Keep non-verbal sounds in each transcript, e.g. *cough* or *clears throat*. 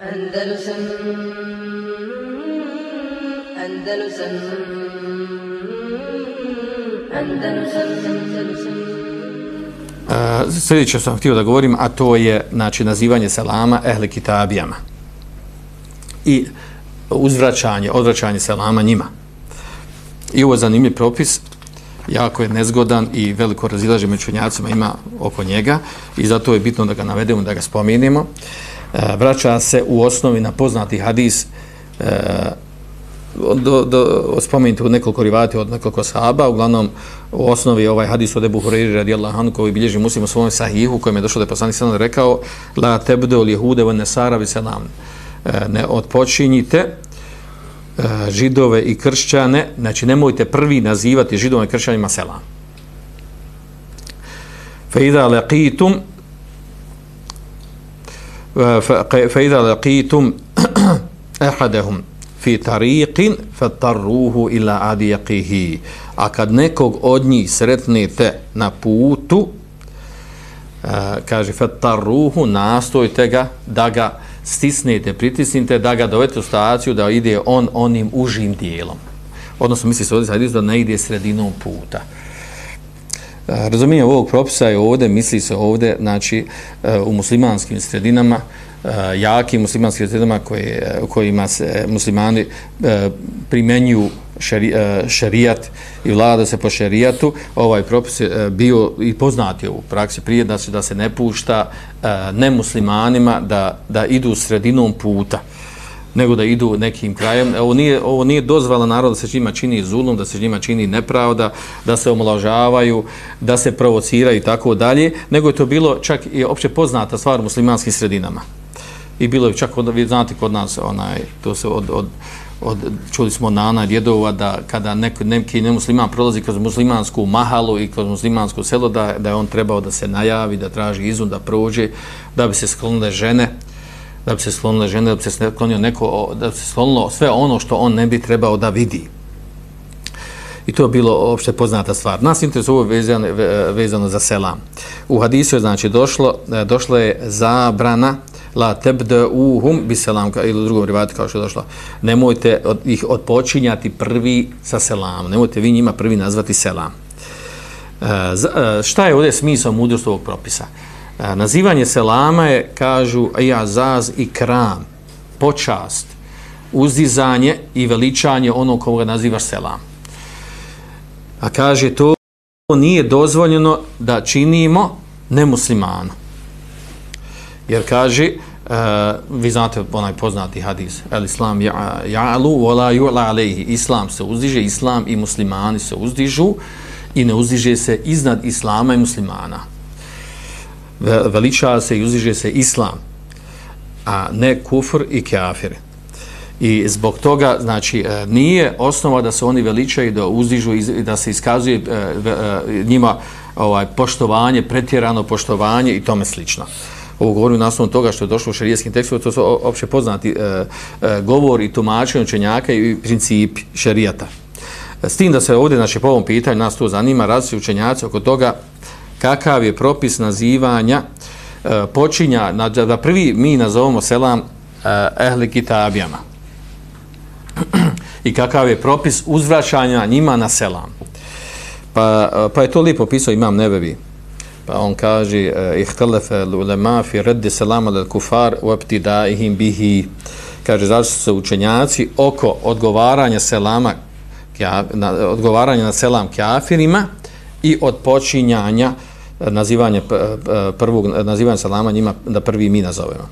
Andalusam Andalusam Andalusam Andalusam Uh, sljedeće sam htio da govorim, a to je znači, nazivanje selama ehli kitabijama i uzvraćanje, odvraćanje selama njima. I ovo je zanimljiv propis, jako je nezgodan i veliko razilaže među čunjacima ima oko njega i zato je bitno da ga navedemo, da ga spomenimo. Uh, Eh, vraća se u osnovi na poznati hadis eh, do, do, spomenuti u nekoliko rivati od nekoliko sahaba, uglavnom u osnovi ovaj hadis od Ebu Hureyri radijallahu anhu koji bilježi muslim u svojom sahihu kojem je došlo da je poslanik sallam rekao la tebde ol jehude van nesaravi selam eh, ne odpočinjite židove i kršćane znači nemojte prvi nazivati židove i kršćanima selam. Fa idha laqitum fa idha laqitum *clears throat* ahadahum fi tariqin fatarruhu ila adiyaqihi a kad nekog od njih sretnete na putu uh, kaže fatarruhu nastojte ga da ga stisnete pritisnite da ga dovedete u staciju da ide on onim užim dijelom. Odnosno misli se ovdje sad da ne ide sredinom puta. Razumijem ovog propisa je ovdje, misli se ovdje, znači, e, u muslimanskim sredinama, e, jakim jaki muslimanski sredinama koje, e, kojima se muslimani primenju šeri, šerijat i vlada se po šerijatu, ovaj propis je bio i poznat je u praksi prije da se, da se ne pušta nemuslimanima da, da idu sredinom puta nego da idu nekim krajem. Ovo nije, ovo nije dozvala narod da se njima čini zulum, da se njima čini nepravda, da se omlažavaju, da se provociraju i tako dalje, nego je to bilo čak i opće poznata stvar u muslimanskim sredinama i bilo je čak od, vi znate kod nas onaj to se od, od, od čuli smo nana djedova da kada neko neki nemusliman prolazi kroz muslimansku mahalu i kroz muslimansko selo da, da je on trebao da se najavi da traži izun da prođe da bi se sklonile žene da bi se sklonile žene da bi se sklonio neko da bi se slonilo sve ono što on ne bi trebao da vidi I to je bilo opšte poznata stvar. Nas interesuje ovo vezano, vezano za selam. U hadisu je znači došlo, e, došlo je zabrana la tebde uhum bi selam, ili u drugom rivati kao što je došlo, nemojte od, ih odpočinjati prvi sa selam, nemojte vi njima prvi nazvati selam. E, e, šta je ovdje smisao mudrost ovog propisa? Nazivanje selama je, kažu, jazaz i kram, počast, uzdizanje i veličanje onog koga nazivaš selam. A kaže, to nije dozvoljeno da činimo nemuslimanu. Jer kaže, uh, vi znate onaj poznati hadis, el islam ja'alu wala ju'la alayhi islam se uzdiže, islam i muslimani se uzdižu i ne uzdiže se iznad islama i muslimana. Veliča se i uzdiže se islam, a ne kufr i kafir. I zbog toga, znači, e, nije osnova da se oni veličaju, da uzdižu i da se iskazuje e, e, njima ovaj poštovanje, pretjerano poštovanje i tome slično ovo govorim na osnovu toga što je došlo u šarijetskim tekstovima, to su opće poznati e, e, govor i tumačenje učenjaka i princip šarijata. S tim da se ovdje, znači po ovom pitanju, nas to zanima, različiti učenjaci oko toga kakav je propis nazivanja e, počinja, na, da prvi mi nazovemo selam e, ehli kitabijama. I kakav je propis uzvraćanja njima na selam. Pa, e, pa je to lijepo pisao imam nebevi pa on kaže e, ihtelefe l'ulema fi radd salam al kufar wa ibtidaihim bihi kaže zašto se učenjaci oko odgovaranja selama na, odgovaranja na selam kafirima i od počinjanja nazivanje prvog nazivanja salama njima da prvi mi nazovemo.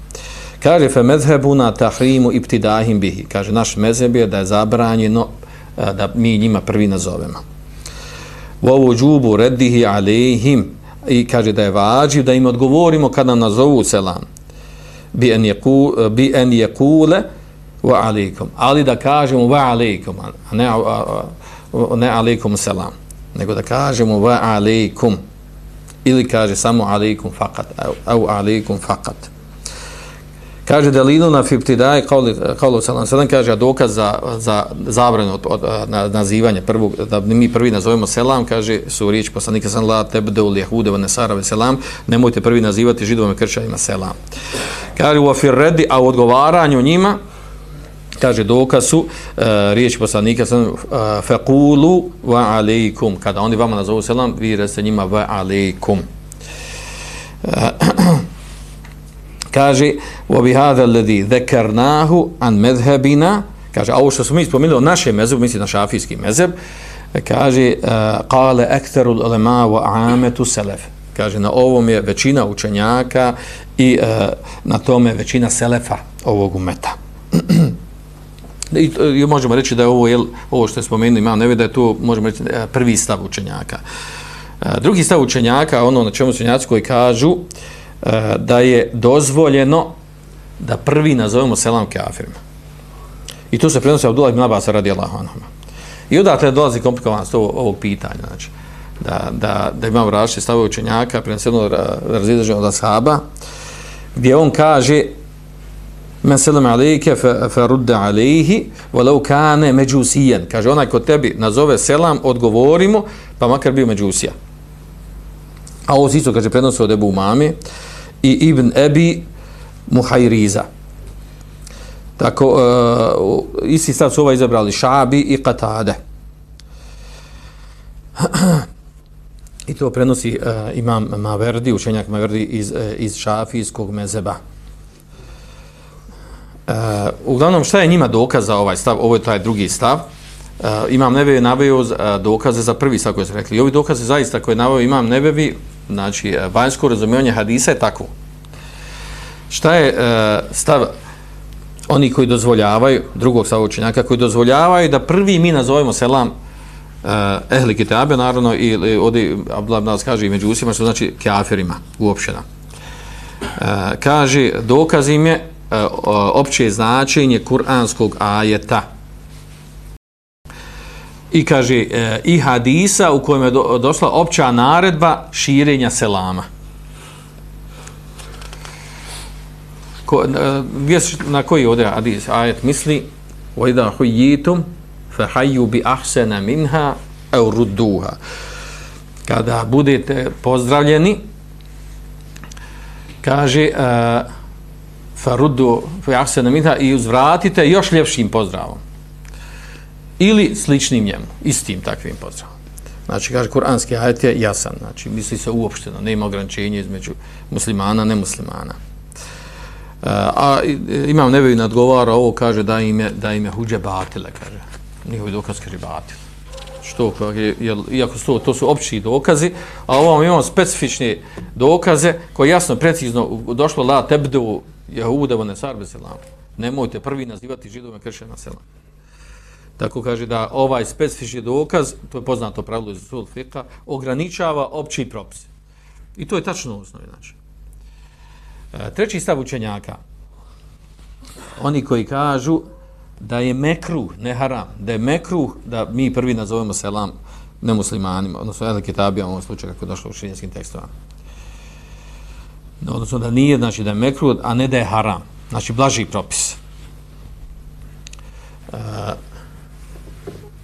Kaže fe mezhebuna tahrimu ibtidahim bihi. Kaže naš mezheb je da je zabranjeno e, da mi njima prvi nazovemo. Wa wujubu raddihi alejhim i kaže da je vađiv da im odgovorimo kada nam nazovu selam. Bi en jeku, bi en jekule wa alaikum ali da kažemo wa alaikum a ne, a, a, ne alaikum selam nego da kažemo wa alaikum ili kaže samo alaikum fakat au alaikum fakat Kaže Delinu na Fiptidaj, kao salam sedam, kaže, dokaz za, za zabranu od, od, na, nazivanje prvog, da mi prvi nazovemo selam, kaže, su riječi poslanika sam la tebde u ljehude va nesarave selam, nemojte prvi nazivati židovima kršćanima selam. Kaže, u afirredi, a u odgovaranju njima, kaže, dokaz su uh, e, riječi poslanika e, sam uh, wa va alejkum, kada oni vama nazovu selam, vi reste njima wa alejkum. Uh, e, *clears throat* kaže wa bi hadha alladhi dhakarnahu an madhhabina. Kaže a ovo što smo mi spomenuli naše mezheb misli na šafijski mezheb kaže qala aktharu ulama wa amatu salaf. Kaže na ovom je većina učenjaka i uh, na tome većina selefa ovog umeta. *clears throat* I, e, i možemo reći da je ovo jel, ovo što je spomenuo ima ne da je to možemo reći e, prvi stav učenjaka e, drugi stav učenjaka ono na čemu učenjaci koji kažu da je dozvoljeno da prvi nazovemo selam kafirima. I tu se prenosi Abdullah ibn Abbas radi Allahu anhu. I odatle dolazi komplikovanost ovog, ovog pitanja. Znači, da, da, da imamo različite stave učenjaka, prenosjedno razidraženo od ashaba, gdje on kaže men selam alejke fa alejhi walau kana majusiyan Kaže, onaj ko tebi nazove selam, odgovorimo, pa makar bio međusija. A ovo isto kaže prenosi od Ebu Umami i Ibn Ebi Muhajriza. Tako, uh, isti stav su ovaj izabrali Šabi i Katade. *clears throat* I to prenosi uh, imam Maverdi, učenjak Maverdi iz, e, iz Šafijskog mezeba. Uh, uglavnom, šta je njima dokaz za ovaj stav? Ovo je taj drugi stav. Uh, imam Nebevi navio uh, eh, dokaze za prvi stav koji su rekli. I ovi dokaze zaista koje navio imam Nebevi znači vanjsko razumijevanje hadisa je tako. Šta je uh, stav oni koji dozvoljavaju, drugog stava učenjaka, koji dozvoljavaju da prvi mi nazovemo selam uh, ehli kitabe, naravno, i ovdje Abdullah nas kaže i među usima, što znači kafirima, uopštena. Uh, kaže, dokaz im je opće značenje kuranskog ajeta, i kaže e, i hadisa u kojem je do, došla opća naredba širenja selama. Ko, e, gdje, na koji ovdje hadis ajet misli وَإِذَا حُيِّيتُمْ فَحَيُّ بِأَحْسَنَ مِنْهَا اَوْ رُدُّوهَا kada budete pozdravljeni kaže uh, farudu fi minha i uzvratite još ljepšim pozdravom ili sličnim njemu, istim takvim pozdravom. Znači, kaže, kuranski ajet je jasan, znači, misli se uopšteno, nema ograničenja između muslimana, nemuslimana. E, a e, imam nebevi nadgovara, ovo kaže da im je, da im je huđe batile, kaže, njihovi dokaz kaže batile. Što, jer, iako su to, to su opći dokazi, a ovom imamo specifične dokaze koje jasno, precizno došlo la tebdu jehuda vane sarbe selam. Nemojte prvi nazivati židovima kršćana selam. Tako kaže da ovaj specifični dokaz, to je poznato pravilo iz Sul Fika, ograničava opći propis. I to je tačno u osnovi. Znači. E, treći stav učenjaka. Oni koji kažu da je mekruh, ne haram, da je mekruh da mi prvi nazovemo selam nemuslimanima, odnosno jedan kitabija u ovom slučaju kako je došlo u šinjenskim tekstovama. Odnosno da nije, znači da je mekruh, a ne da je haram. Znači blaži propis. Uh,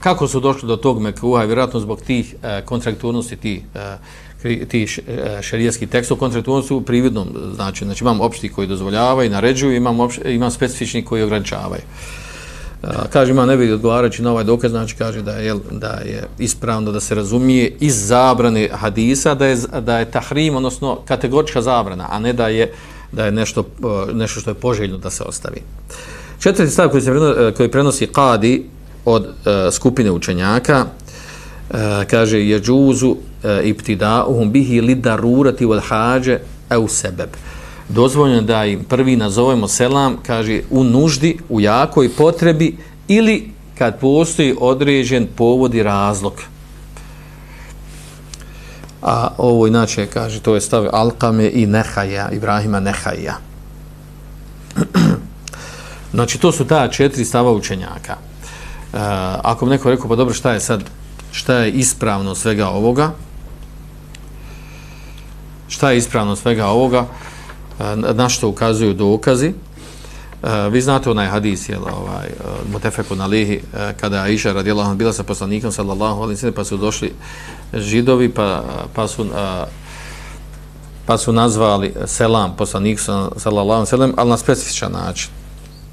kako su došli do tog mekruha, vjerojatno zbog tih e, kontrakturnosti, ti, e, ti šarijetski e, tekst o kontrakturnosti u prividnom znači, znači imam opšti koji dozvoljavaju, naređuju, imam, opšti, imam specifični koji ograničavaju. E, kaže, ima ne bi odgovarajući na ovaj dokaz, znači kaže da je, da je ispravno da se razumije iz zabrane hadisa, da je, da je tahrim, odnosno kategorička zabrana, a ne da je, da je nešto, nešto što je poželjno da se ostavi. Četvrti stav koji, se prenosi, e, koji prenosi Qadi, od uh, skupine učenjaka uh, kaže je džuzu uh, ibtida'uhum bihi lidarurati wal hađe au sebeb dozvoljeno da im prvi nazovemo selam kaže u nuždi, u jakoj potrebi ili kad postoji određen povod i razlog a ovo inače kaže to je stav Alkame i Nehaja Ibrahima Nehaja *clears throat* znači to su ta četiri stava učenjaka E, ako bi neko rekao, pa dobro, šta je sad, šta je ispravno svega ovoga? Šta je ispravno svega ovoga? E, na što ukazuju dokazi? vi znate onaj hadis, jel, ovaj, Mutefeku na lihi, kada je Aisha radijallahu bila sa poslanikom, sallallahu alaihi sallam, pa su došli židovi, pa, pa su... Pa su nazvali selam poslanik sallallahu alejhi ve sellem al na specifičan način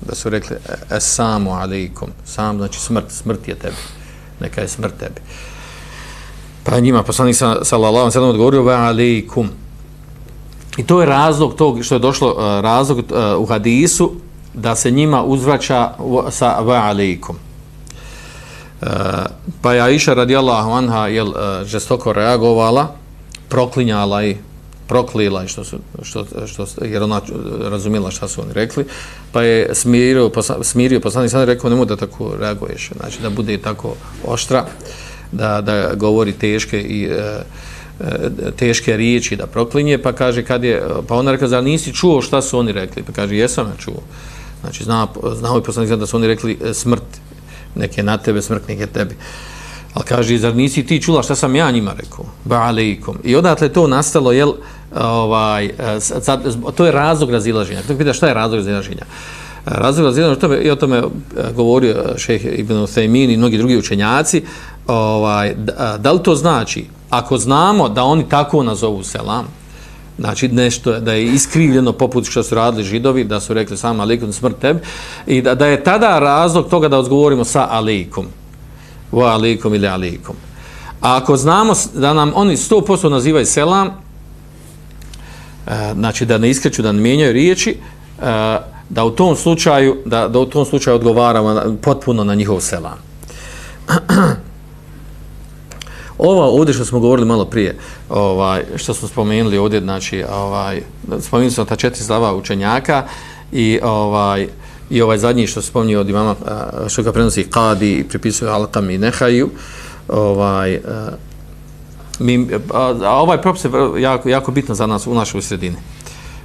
da su rekli e, assalamu alejkum sam znači smrt smrt je tebi. Neka je smrt tebi. Pa njima poslanik sallallahu alejhi ve sellem odgovorio va alejkum i to je razlog tog što je došlo e, razlog e, u hadisu da se njima uzvraća sa wa alaikum. uh, pa je Aisha radijallahu anha jel žestoko reagovala proklinjala i proklila što su što što jer ona razumjela šta su oni rekli pa je smirio posla, smirio poslanik sam rekao nemoj da tako reaguješ znači da bude tako oštra da da govori teške i e, E, teške riječi da proklinje pa kaže kad je pa ona rekla zar nisi čuo šta su oni rekli pa kaže jesam ja čuo znači zna znao je poslanik da su oni rekli e, smrt neke na tebe smrt neke tebi Ali kaže, zar nisi ti čula šta sam ja njima rekao? Ba alaikum. I odatle to nastalo, jel, ovaj, e, sad, to je razlog razilaženja. Kako pita šta je razlog razilaženja? Razlog razilaženja, i o tome govorio šejh Ibn Uthaymin i mnogi drugi učenjaci, ovaj, da, da li to znači, ako znamo da oni tako nazovu selam, znači nešto da je iskrivljeno poput što su radili židovi, da su rekli sama alikum smrt tebi, i da, da je tada razlog toga da odgovorimo sa alikum, wa alikum ili alikum. A ako znamo da nam oni 100% nazivaju selam, e, znači da ne iskreću, da ne mijenjaju riječi, e, da u tom slučaju, da, da u tom slučaju odgovaramo potpuno na njihov selam. *clears throat* Ova ovdje što smo govorili malo prije, ovaj, što smo spomenuli ovdje, znači, ovaj, spomenuli smo ta četiri slava učenjaka i ovaj, i ovaj zadnji što se spominje od imama što ga prenosi Kadi i pripisuje Alkam i Nehaju ovaj, mi, a, a ovaj propis je jako, jako bitno za nas u našoj sredini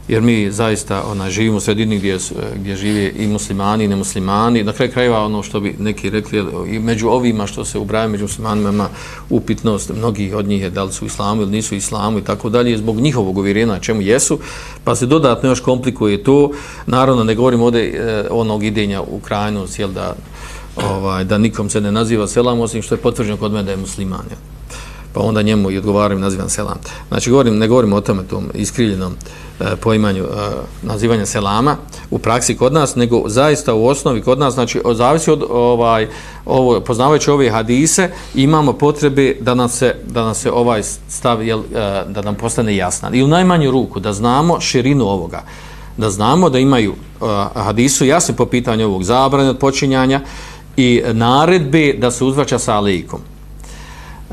jer mi zaista ona živimo u sredini gdje, gdje žive i muslimani i nemuslimani. Na kraju krajeva ono što bi neki rekli, i među ovima što se ubraju među muslimanima ima upitnost, mnogi od njih je da li su islamu ili nisu islamu i tako dalje, zbog njihovog uvjerenja čemu jesu, pa se dodatno još komplikuje to. Naravno, ne govorim ovdje e, onog idenja u krajnost, jel da, ovaj, da nikom se ne naziva selam, osim što je potvrđeno kod mene da je musliman. Jel? Pa onda njemu i odgovaram nazivam selam. Znači, govorim, ne govorim o tome tom iskrivljenom e, poimanju e, nazivanja selama u praksi kod nas, nego zaista u osnovi kod nas, znači, zavisi od ovaj, ovo, poznavajući ove hadise, imamo potrebe da nam se, da nam se ovaj stav, jel, e, da nam postane jasan. I u najmanju ruku, da znamo širinu ovoga, da znamo da imaju uh, hadisu jasni po pitanju ovog zabranja od počinjanja i naredbe da se uzvraća sa alikom.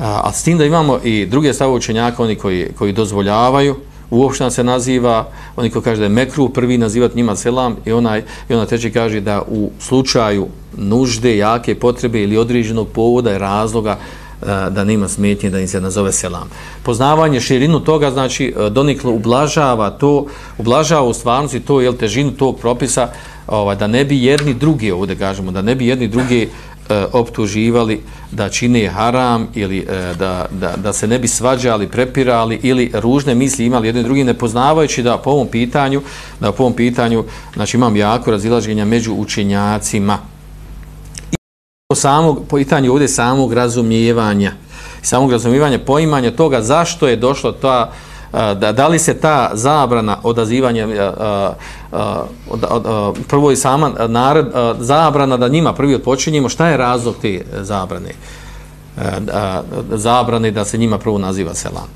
A, a s tim da imamo i druge stave učenjaka, oni koji, koji dozvoljavaju, uopšte se naziva, oni koji kaže da je mekru prvi nazivati njima selam i onaj i ona treći kaže da u slučaju nužde, jake potrebe ili određenog povoda i razloga e, da nema smetnje da im se nazove selam. Poznavanje širinu toga, znači e, doniklo ublažava to, ublažava u stvarnosti to, jel težinu tog propisa, ovaj, da ne bi jedni drugi, ovdje kažemo, da ne bi jedni drugi e, optuživali da čine haram ili e, da, da, da se ne bi svađali, prepirali ili ružne misli imali jedni drugi ne poznavajući da po ovom pitanju, da po ovom pitanju znači imam jako razilaženja među učenjacima. I po samog pitanju ovdje samog razumijevanja, samog razumijevanja, poimanja toga zašto je došlo ta da, da li se ta zabrana odazivanja od, od, od, prvo i sama nared, zabrana da njima prvi odpočinjemo, šta je razlog te zabrane? E, zabrane da se njima prvo naziva selam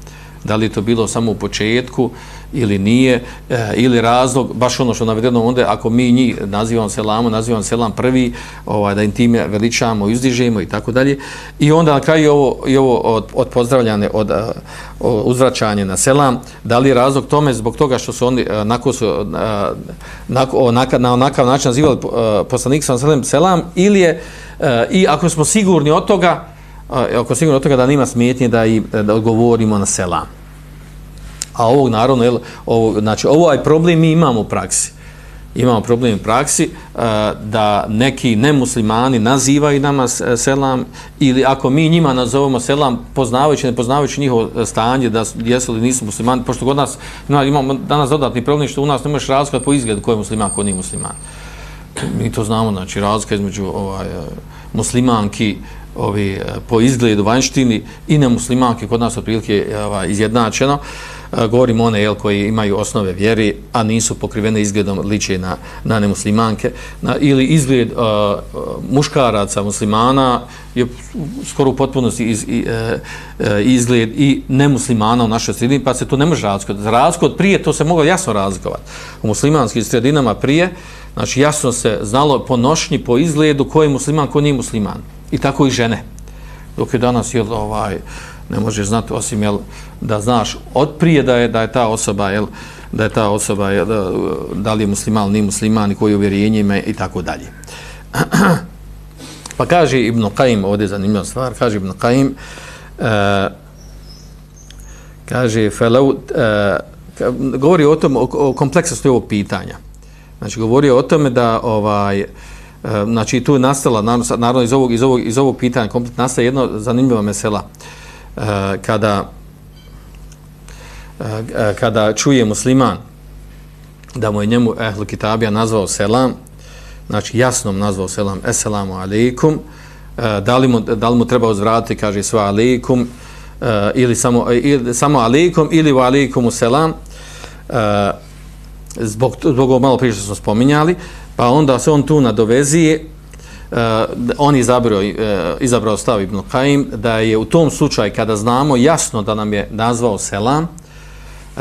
da li to bilo samo u početku ili nije, e, ili razlog, baš ono što navedeno onda, ako mi njih nazivamo selamu, nazivamo selam prvi, ovaj, da im time veličamo, izdižemo i tako dalje. I onda na kraju ovo, i ovo od, od pozdravljane, od uh, uzvraćanje na selam, da li je razlog tome zbog toga što su oni e, e, nako su, na, nako, onaka, na onakav način nazivali poslanik sa selam, selam, ili je, i ako smo sigurni od toga, ako sigurno od toga da nema smetnje da i da odgovorimo na selam. A ovog naravno, jel, znači, ovo, znači, ovaj problem mi imamo u praksi. Imamo problem u praksi e, da neki nemuslimani nazivaju nama e, selam ili ako mi njima nazovemo selam poznavajući, ne poznavajući njihovo e, stanje da jesu li nisu muslimani, pošto kod nas imamo danas dodatni problem što u nas ne možeš razgledati po izgledu ko je musliman, ko nije musliman. mi to znamo, znači razlika između ovaj, muslimanki ovi, e, po izgledu vanštini i na muslimanke kod nas otprilike ovaj, izjednačeno e, govorimo one jel, koji imaju osnove vjeri, a nisu pokrivene izgledom liče na, na nemuslimanke, na, ili izgled uh, muškaraca muslimana je skoro u potpunosti iz, i, uh, izgled i nemuslimana u našoj sredini, pa se to ne može razlikovati. Za prije to se moglo jasno razlikovati. U muslimanskim sredinama prije, znači jasno se znalo po nošnji, po izgledu ko je musliman, ko nije musliman. I tako i žene. Dok je danas jel, ovaj, ne možeš znati osim jel, da znaš otprije da je da je ta osoba jel, da je ta osoba jel, da, da li je musliman ni musliman i koji uvjerenje ima i tako dalje. *clears throat* pa kaže Ibn Qaim, ovdje je zanimljiva stvar, kaže Ibn Qaim, e, kaže, felau, uh, e, govori o tom, o, o kompleksnosti ovog pitanja. Znači, govori o tome da ovaj, Ehm, znači tu je nastala naravno iz ovog iz ovog iz ovog pitanja komplet nastaje jedno zanimljivo mesela. Ehm, kada ehm, e, kada čuje musliman da mu je njemu ehl kitabija nazvao selam znači jasno mu nazvao selam eselamu alejkum da li mu da li mu treba uzvratiti kaže sva alejkum ili samo ili samo alejkum ili wa alejkum selam zbog zbog malo prije što smo spominjali pa onda se on tu nadovezije uh, on izabrao, uh, izabrao stav Ibn Kajim, da je u tom slučaju kada znamo jasno da nam je nazvao selam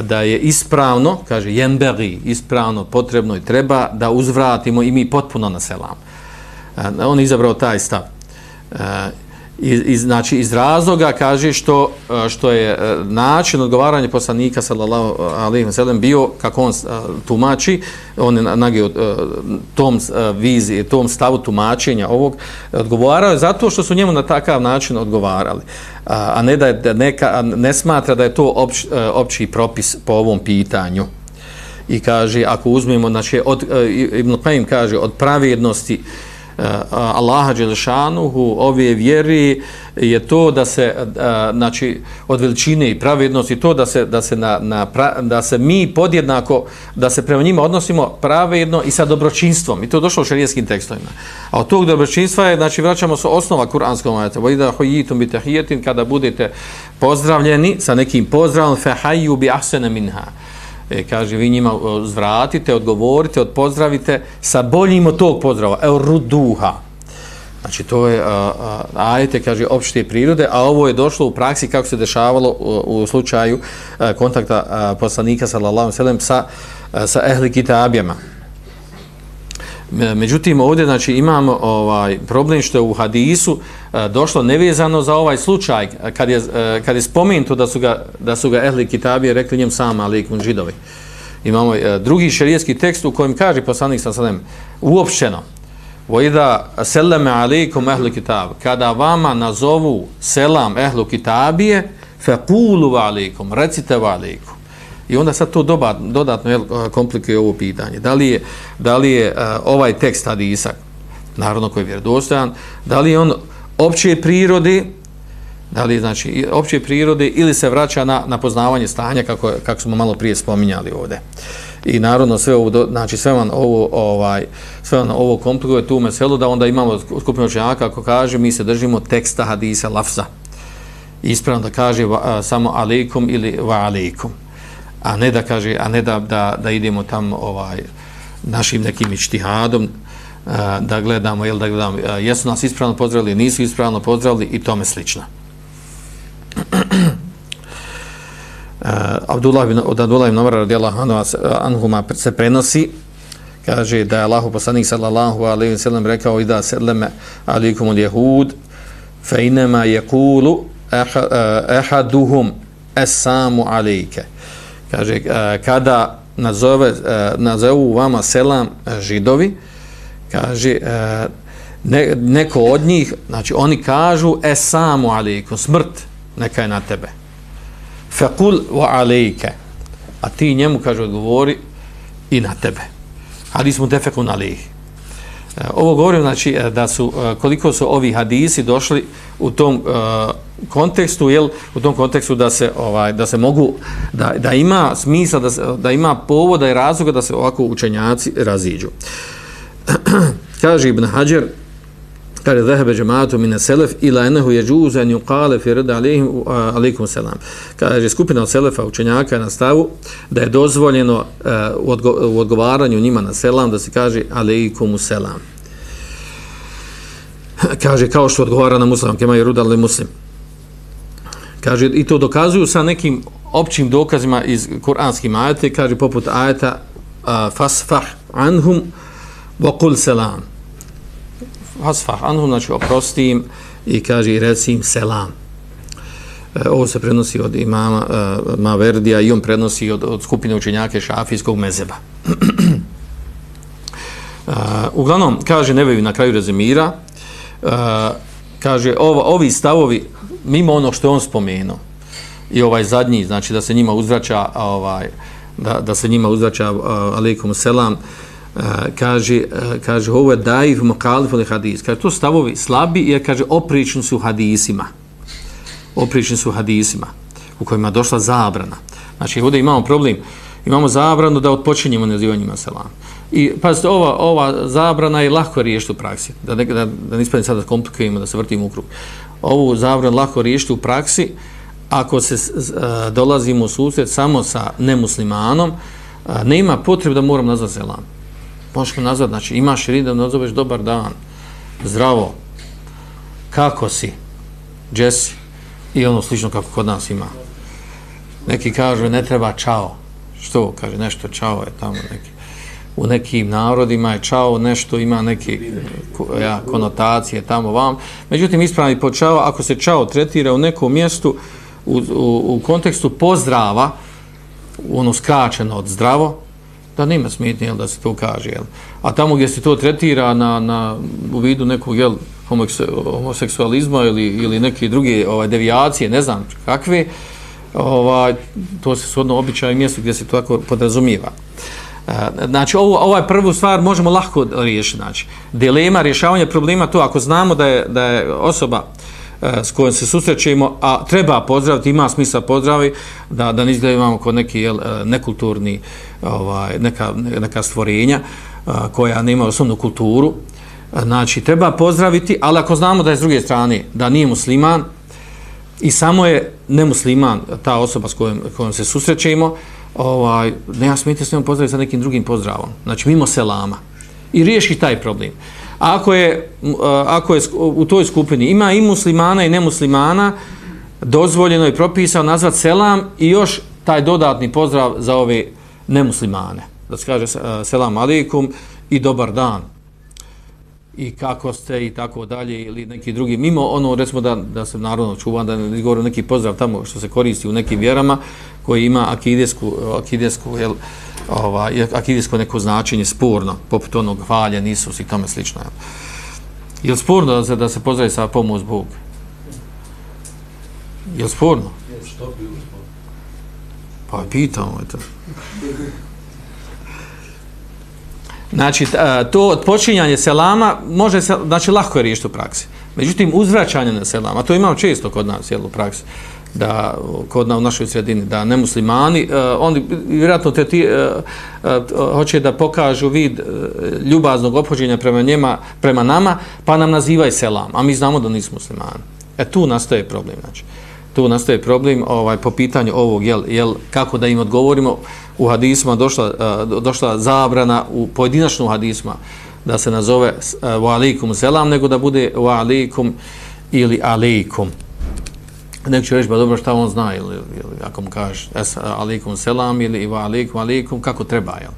da je ispravno kaže jenberi ispravno potrebno i treba da uzvratimo i mi potpuno na selam. Uh, on izabrao taj stav. Uh, iz, iz, znači iz razloga kaže što e, što je e, način odgovaranja poslanika sallallahu alejhi ve sellem bio kako on e, tumači on je nage tom viziji tom stavu tumačenja ovog odgovarao je zato što su njemu na takav način odgovarali. A ne da je neka ne smatra da je to opć, opći propis po ovom pitanju. I kaže ako uzmemo znači od Ibn Qayyim kaže od pravednosti uh, Eh, Allaha Đelešanuhu, ove vjeri, je to da se, uh, znači, od veličine i pravednosti, to da se, da se, na, na pra, da se mi podjednako, da se prema njima odnosimo pravedno i sa dobročinstvom. I to je došlo u šarijetskim tekstovima. A od tog dobročinstva je, znači, vraćamo se osnova kuranskom ajeta. Vojda hojitum bi kada budete pozdravljeni sa nekim pozdravom, fehaju bi ahsene minha e, kaže vi njima zvratite, odgovorite, odpozdravite sa boljim od tog pozdrava, evo ruduha. Znači to je, ajte, kaže, opšte prirode, a ovo je došlo u praksi kako se dešavalo u, u slučaju a, kontakta a, poslanika sallallahu sallam sa, a, sa ehli kitabijama. E, međutim, ovdje znači, imamo ovaj problem što je u hadisu e, došlo nevezano za ovaj slučaj kad je, e, kad je spomenuto da su ga, da su ga ehli kitabije rekli njem sama, ali židovi. Imamo e, drugi šerijetski tekst u kojem kaže poslanik sa sadem uopšteno Vojda seleme alikum ehli kitab. Kada vama nazovu selam ehlu kitabije, fekulu alikum, recite alikum. I onda sad to doba, dodatno jel, komplikuje ovo pitanje. Da li je, da li je a, ovaj tekst hadisa, naravno koji je vjerodostojan, da li je on opće prirode, da li je znači opće prirode ili se vraća na, na poznavanje stanja kako, kako smo malo prije spominjali ovdje. I naravno sve ovo, znači sve vam ovo, ovaj, sve vam ovo komplikuje tu meselu da onda imamo skupinu učenjaka ako kaže mi se držimo teksta hadisa lafza. Ispravno da kaže va, samo alaikum ili va alaikum a ne da kaže a ne da, da, da idemo tam ovaj našim nekim ištihadom eh, da gledamo jel da gledamo eh, jesu nas ispravno pozdravili nisu ispravno pozdravili i tome slično. *clears throat* Eh, Abdullah bin od Abdullah ibn Umar radijallahu anhu anhuma se prenosi kaže da je Allahu poslanik sallallahu alejhi ve sellem rekao ida selleme alejkum al-yahud fe inma yaqulu ahaduhum assalamu alejke kaže e, kada nazove e, nazovu vama selam e, židovi kaže ne, neko od njih znači oni kažu esamu alejkum smrt neka je na tebe. Faqul wa alejke a ti njemu kaže odgovori i na tebe hadis mu tefekun alejhi E, ovo govorim znači e, da su e, koliko su ovi hadisi došli u tom uh, kontekstu jel u tom kontekstu da se ovaj da se mogu da, da ima smisla da se, da ima povoda i razloga da se ovako učenjaci raziđu. *clears throat* kaže Ibn Hajar, kaže zahebe džematu mine selef ila enehu je džuzan ju kale firad alihim alikum selam. Kaže skupina od selefa učenjaka na stavu da je dozvoljeno uh, u, odgo u odgovaranju njima na selam da se kaže alikum selam. Kaže kao što odgovara na muslimom, kema je rudali muslim. Kaže i to dokazuju sa nekim općim dokazima iz kuranskih ajata, kaže poput ajata uh, eh, fasfah anhum wa qul selam hasfah anhum, znači oprosti im i kaže i reci im selam. E, ovo se prenosi od imama e, Maverdija i on prenosi od, od skupine učenjake šafijskog mezeba. *clears throat* e, uglavnom, kaže Nevevi na kraju rezimira, e, kaže ovo, ovi stavovi, mimo ono što on spomenuo, i ovaj zadnji, znači da se njima uzvraća ovaj, da, da se njima uzvraća uh, alaikum selam, kaže, e, kaže ovo je daif mukalif ili hadis. Kaže, to stavovi slabi jer, kaže, oprični su hadisima. Oprični su hadisima u kojima je došla zabrana. Znači, ovdje imamo problem. Imamo zabranu da odpočinjemo nazivanjima selam. I, pazite, ova, ova zabrana je lahko riješiti u praksi. Da ne, da, da ne sada sada komplikujemo, da se vrtimo u krug. Ovu zabranu lahko riješiti u praksi ako se uh, dolazimo u susret samo sa nemuslimanom, uh, nema potrebe da moram nazvati selam možeš me nazvat, znači imaš rida, da nazoveš dobar dan, zdravo, kako si, Jesse, i ono slično kako kod nas ima. Neki kažu ne treba čao, što kaže nešto čao je tamo neki. U nekim narodima je čao nešto, ima neke ja, konotacije tamo vam. Međutim, ispravni po čao, ako se čao tretira u nekom mjestu, u, u, u kontekstu pozdrava, ono skraćeno od zdravo, da nema smetnje da se to kaže. Jel? A tamo gdje se to tretira na, na, u vidu nekog jel, homoseksualizma ili, ili neke druge ovaj, devijacije, ne znam kakve, ovaj, to se shodno običaj mjesto gdje se to tako podrazumijeva. E, znači, ovo, ovaj prvu stvar možemo lahko riješiti. Znači, dilema, rješavanje problema, to ako znamo da je, da je osoba uh, s kojom se susrećemo, a treba pozdraviti, ima smisla pozdravi, da, da ne izgledamo kod neki jel, e, nekulturni ovaj, neka, neka stvorenja e, koja nema osnovnu kulturu. Znači, treba pozdraviti, ali ako znamo da je s druge strane, da nije musliman i samo je nemusliman ta osoba s kojom, kojom se susrećemo, ovaj, nema smijete s njom pozdraviti sa nekim drugim pozdravom. Znači, mimo selama. I riješi taj problem ako je, ako je u toj skupini ima i muslimana i nemuslimana, dozvoljeno je propisao nazvat selam i još taj dodatni pozdrav za ove nemuslimane. Da se kaže selam alaikum i dobar dan. I kako ste i tako dalje ili neki drugi. Mimo ono, recimo da, da se narodno čuvam, da ne govorim neki pozdrav tamo što se koristi u nekim vjerama koji ima akidesku, akidesku jel, ovaj, akidijsko neko značenje sporno, poput onog hvalja, nisu i tome slično. Je, je li sporno da se, da se pozdravi sa pomoć Bog? Je li sporno? Pa pitamo je to. Znači, to odpočinjanje selama može se, znači, lahko je riješiti u praksi. Međutim, uzvraćanje na selama, to imamo često kod nas, jel, u praksi, da kod na u našoj sredini da nemuslimani uh, oni vjerojatno te ti uh, uh, hoće da pokažu vid uh, ljubaznog opođenja prema njima prema nama pa nam nazivaj selam a mi znamo da nismo muslimani e tu nastaje problem znači tu nastaje problem ovaj po pitanju ovog jel, jel kako da im odgovorimo u hadisima došla e, došla zabrana u pojedinačnom hadisima da se nazove e, wa alaikum selam nego da bude wa alaikum ili alaikum Nek će reći, ba dobro, šta on zna, ili, ili ako mu kažeš, es alikum selam, ili iva alikum, alikum, kako treba, jel?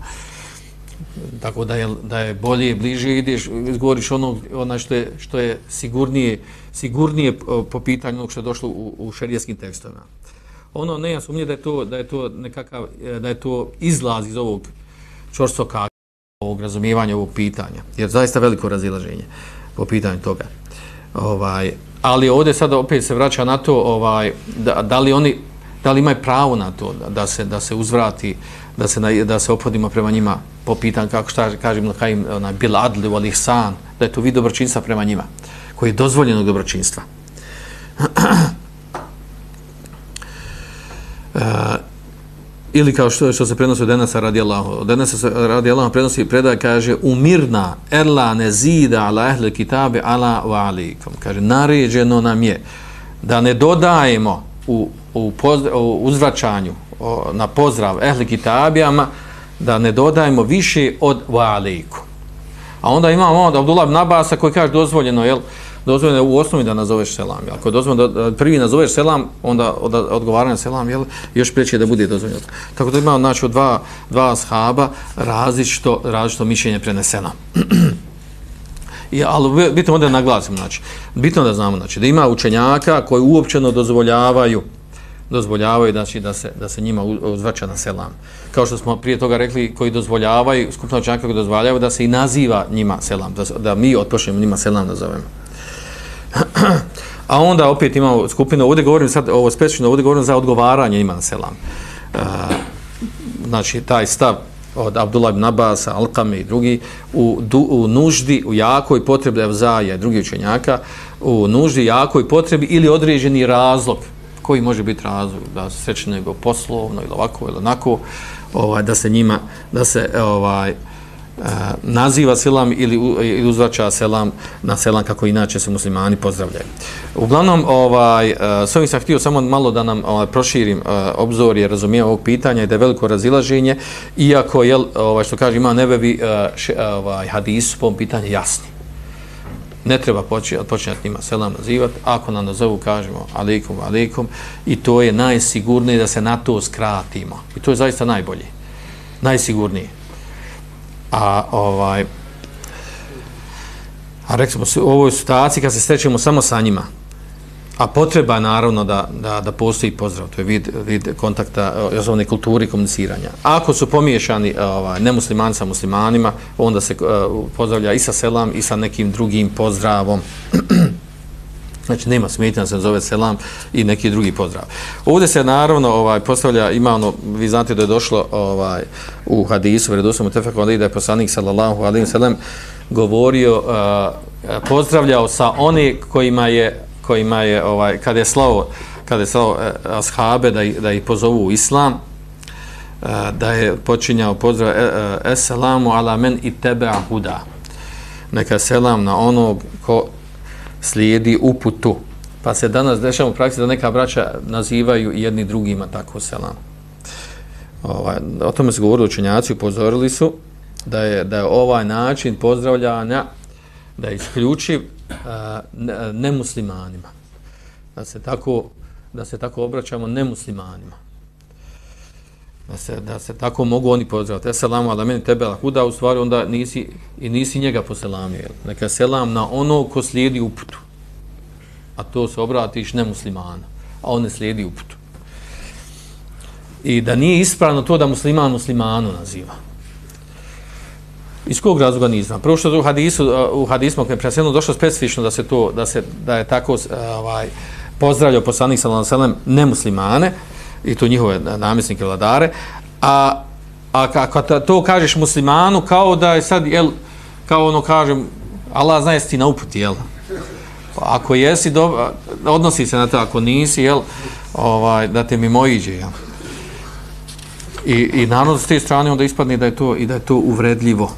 Tako da je, da je bolje, bliže ideš, izgovoriš ono, ono što, je, što je sigurnije, sigurnije eh, po pitanju onog što je došlo u, u šerijskim tekstovima. Ono, ne, ja sumnje da je to, da je to nekakav, eh, da je to izlaz iz ovog čorstoka, ovog razumijevanja ovog pitanja, jer zaista veliko razilaženje po pitanju toga. Ovaj, ali ovdje sada opet se vraća na to ovaj da, da li oni da li imaju pravo na to da, da se da se uzvrati da se na, da se ophodimo prema njima po pitanju kako šta kažem na im onaj bil adli wal ihsan da je to vid dobročinstva prema njima koji je dozvoljeno dobročinstva. *clears throat* E, ili kao što što se prenosi od Enesa radijallahu od Enesa se radijallahu prenosi predaj kaže umirna erla ne zida ala ehle kitabe ala wa alikum. Kaže naređeno nam je da ne dodajemo u, u, pozdrav, u uzvraćanju o, na pozdrav ehli kitabijama da ne dodajemo više od wa alikum. A onda imamo od Abdullah ibn Abasa koji kaže dozvoljeno jel' dozvoljeno je u osnovi da nazoveš selam. Ako je dozvoljeno da prvi nazoveš selam, onda od, odgovaranje selam, jel, još priječe da bude dozvoljeno. Tako da imamo znači, dva, dva shaba različito, različito mišljenje prenesena. *clears throat* I, ali bitno onda naglasim, znači, bitno da znamo, znači, da ima učenjaka koji uopćeno dozvoljavaju dozvoljavaju znači, da, se, da se njima uzvrća na selam. Kao što smo prije toga rekli, koji dozvoljavaju, skupna učenjaka koji dozvoljavaju da se i naziva njima selam, da, da mi otpošljemo njima selam da zovemo. A onda opet imamo skupinu, ovdje govorim sad, ovo specifično, ovdje govorim za odgovaranje imam selam. Uh, znači, taj stav od Abdullah ibn Abbas, Alkame i drugi, u, du, u nuždi, u jakoj potrebi Evzaja i drugi učenjaka, u nuždi, jakoj potrebi ili određeni razlog, koji može biti razlog, da se sreće nego poslovno ili ovako ili onako, ovaj, da se njima, da se ovaj, naziva selam ili, ili uzvraća selam na selam kako inače se muslimani pozdravljaju. Uglavnom, ovaj, e, s ovim sam htio samo malo da nam ovaj, proširim e, obzor i razumijem ovog pitanja i da je veliko razilaženje, iako je, ovaj, što kaže, ima nebevi e, ovaj, hadis po ovom pitanju jasni. Ne treba početi, počinjati njima selam nazivati. Ako nam nazovu, kažemo alikum, alikum. I to je najsigurnije da se na to skratimo. I to je zaista najbolje. Najsigurnije a ovaj a rekli smo u ovoj situaciji kad se srećemo samo sa njima a potreba je naravno da, da, da postoji pozdrav to je vid, vid kontakta jazovne kulturi komuniciranja. Ako su pomiješani ovaj, nemuslimani sa muslimanima onda se uh, pozdravlja i sa selam i sa nekim drugim pozdravom. *clears throat* Znači nema smetnja se zove selam i neki drugi pozdrav. Ovdje se naravno ovaj postavlja ima ono vi znate da je došlo ovaj u hadisu vjerodostojnom tefeku da je poslanik sallallahu alejhi ve sellem govorio uh, pozdravljao sa oni kojima je kojima je ovaj kad je slao kad je slao uh, ashabe da da ih pozovu u islam uh, da je počinjao pozdrav uh, eselamu ala men ittaba huda neka selam na onog ko slijedi uputu. Pa se danas dešava u praksi da neka braća nazivaju jedni drugima tako selam. Ovaj, o tome se govorili učenjaci, upozorili su da je, da je ovaj način pozdravljanja da je isključiv uh, nemuslimanima. Da se tako da se tako obraćamo nemuslimanima. Da se, da se tako mogu oni pozdraviti. Eselamu ala meni tebe kuda u stvari onda nisi, i nisi njega poselamio. Neka selam na ono ko slijedi uputu. A to se obratiš nemuslimana. A on ne slijedi uputu. I da nije ispravno to da musliman muslimanu naziva. Iz kog razloga nije ispravno? Prvo što u hadisu, u hadismu kada je presjedno došlo specifično da se to, da se, da je tako ovaj, pozdravljao poslanik sallallahu alejhi ve sellem nemuslimane, i to njihove namjesnike vladare, a, a kako to kažeš muslimanu, kao da je sad, jel, kao ono kažem, Allah zna jesi ti na uputi, jel? Pa ako jesi, do, odnosi se na to, ako nisi, jel, ovaj, da te mi mojiđe, jel? I, i naravno s te strane onda ispadne da je to i da je to uvredljivo.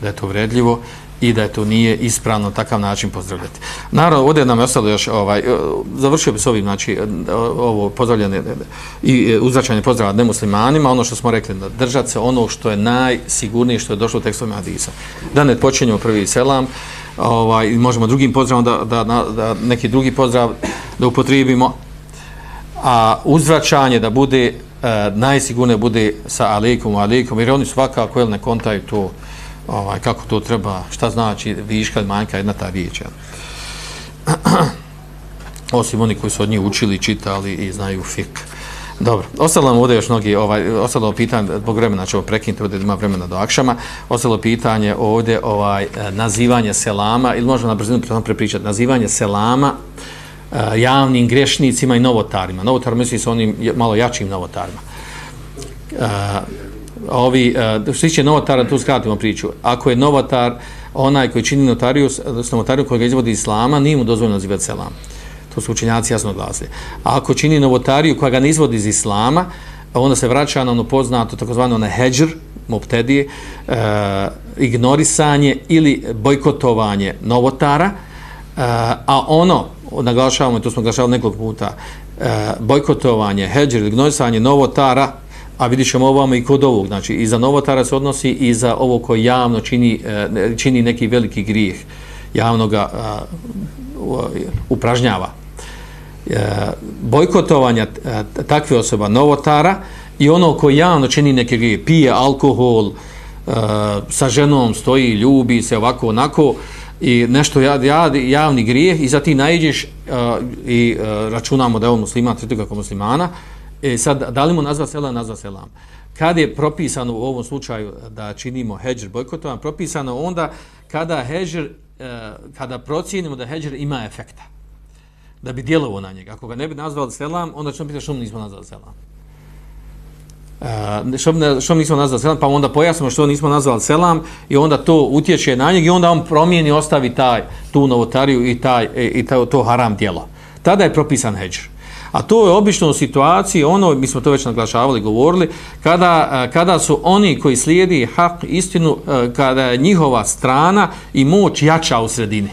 Da je to uvredljivo i da je to nije ispravno takav način pozdravljati. Naravno, ovdje nam je ostalo još, ovaj, e, završio bi s ovim, znači, e, ovo pozdravljanje i e, uzračanje pozdrava nemuslimanima, ono što smo rekli, da držat se ono što je najsigurnije što je došlo u tekstovima Hadisa. Da ne počinjemo prvi selam, ovaj, možemo drugim pozdravom da, da, da, da neki drugi pozdrav da upotrijebimo, a uzvraćanje da bude najsigurnije bude sa alejkom, alejkom, jer oni svakako ne kontaju to ovaj, kako to treba, šta znači viška, manjka, jedna ta riječ. *clears throat* Osim oni koji su od njih učili, čitali i znaju fik. Dobro, ostalo nam ovdje još mnogi, ovaj, ostalo pitanje, zbog vremena ćemo prekinuti, ovdje ima vremena do akšama, ostalo pitanje ovdje ovaj, nazivanje selama, ili možemo na brzinu prepričati, nazivanje selama eh, javnim grešnicima i novotarima. Novotar misli se onim malo jačim novotarima. Eh, Ovi, uh, što tiče novotara, tu skratimo priču. Ako je novotar onaj koji čini notariju, notariju koji ga izvodi islama, nije mu dozvoljeno nazivati selam. To su učenjaci jasno glasili. A ako čini novotariju koja ga ne izvodi iz islama, onda se vraća na ono poznato takozvano na heđr, moptedije, e, ignorisanje ili bojkotovanje novotara, e, a ono, naglašavamo, to smo naglašavali nekoliko puta, e, bojkotovanje, heđr, ignorisanje novotara, a vidit ćemo ovamo i kod ovog, znači i za novotara se odnosi i za ovo koji javno čini, e, čini neki veliki grijeh, javno ga e, upražnjava. E, bojkotovanja e, takve osoba novotara i ono koji javno čini neki grijeh, pije alkohol, sa ženom stoji, ljubi se ovako onako i nešto jad, jad, javni grijeh i za ti najđeš i računamo da je on musliman, tretuje kako muslimana, E sad, da li mu nazva selam, nazva selam. Kad je propisano u ovom slučaju da činimo heđer bojkotovan, propisano onda kada heđer, e, kada procijenimo da heđer ima efekta. Da bi djelovo na njega. Ako ga ne bi nazvali selam, onda ćemo pitati što mu nismo nazvali selam. Uh, što, ne, što nismo nazvali selam, pa onda pojasnimo što nismo nazvali selam i onda to utječe na njeg i onda on promijeni, ostavi taj, tu novotariju i, taj, e, i taj, to haram djelo. Tada je propisan heđer. A to je obično u situaciji, ono, mi smo to već naglašavali, govorili, kada, e, kada su oni koji slijedi hak, istinu, e, kada je njihova strana i moć jača u sredini.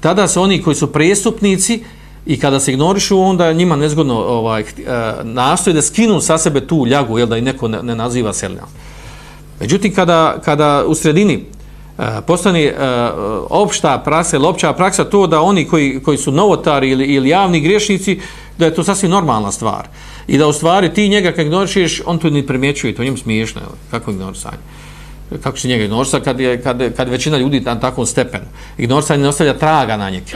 Tada su oni koji su prestupnici i kada se ignorišu, onda njima nezgodno ovaj, e, nastoji da skinu sa sebe tu ljagu, jel da i neko ne, ne naziva seljam. Međutim, kada, kada u sredini postane opšta praksa ili opća praksa to da oni koji, koji su novotari ili, ili javni griješnici, da je to sasvim normalna stvar. I da u stvari ti njega kad ignorišeš, on to ne primjećuje, to njemu smiješno, je kako ignorisanje? Kako će njega ignorisati kad, je, kad, kad većina ljudi na takvom stepenu? Ignorisanje ne ostavlja traga na njega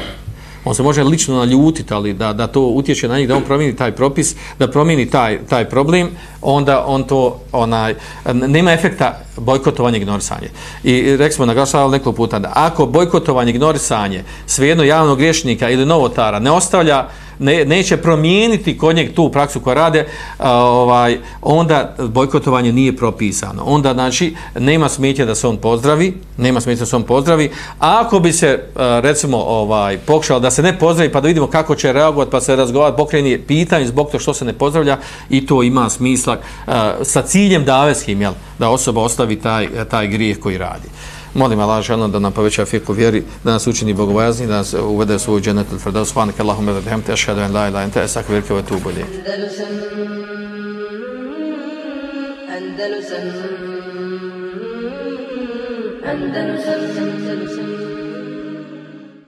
on se može lično naljutiti, ali da, da to utječe na njih, da on promijeni taj propis, da promijeni taj, taj problem, onda on to, onaj, nema efekta bojkotovanje, ignorisanje. I rekli smo, naglašavali nekoliko puta, da ako bojkotovanje, ignorisanje svejedno javnog griješnika ili novotara ne ostavlja ne, neće promijeniti kod njeg tu praksu koja rade, a, ovaj, onda bojkotovanje nije propisano. Onda, znači, nema smetje da se on pozdravi, nema smetje da se on pozdravi, a ako bi se, a, recimo, ovaj, pokušalo da se ne pozdravi, pa da vidimo kako će reagovati, pa se razgovarati, pokreni pitanje zbog to što se ne pozdravlja, i to ima smisla a, sa ciljem daveskim, jel, da osoba ostavi taj, taj grijeh koji radi. Molim Allah želno da nam poveća fiku vjeri, da nas učini bogovazni, da nas uvede u svoju dženetu il firdaus. Svanika Allahume da bihamte, ašhadu en la ila ente, esak virke ve tubu li. Andalusam Andalusam Andalusam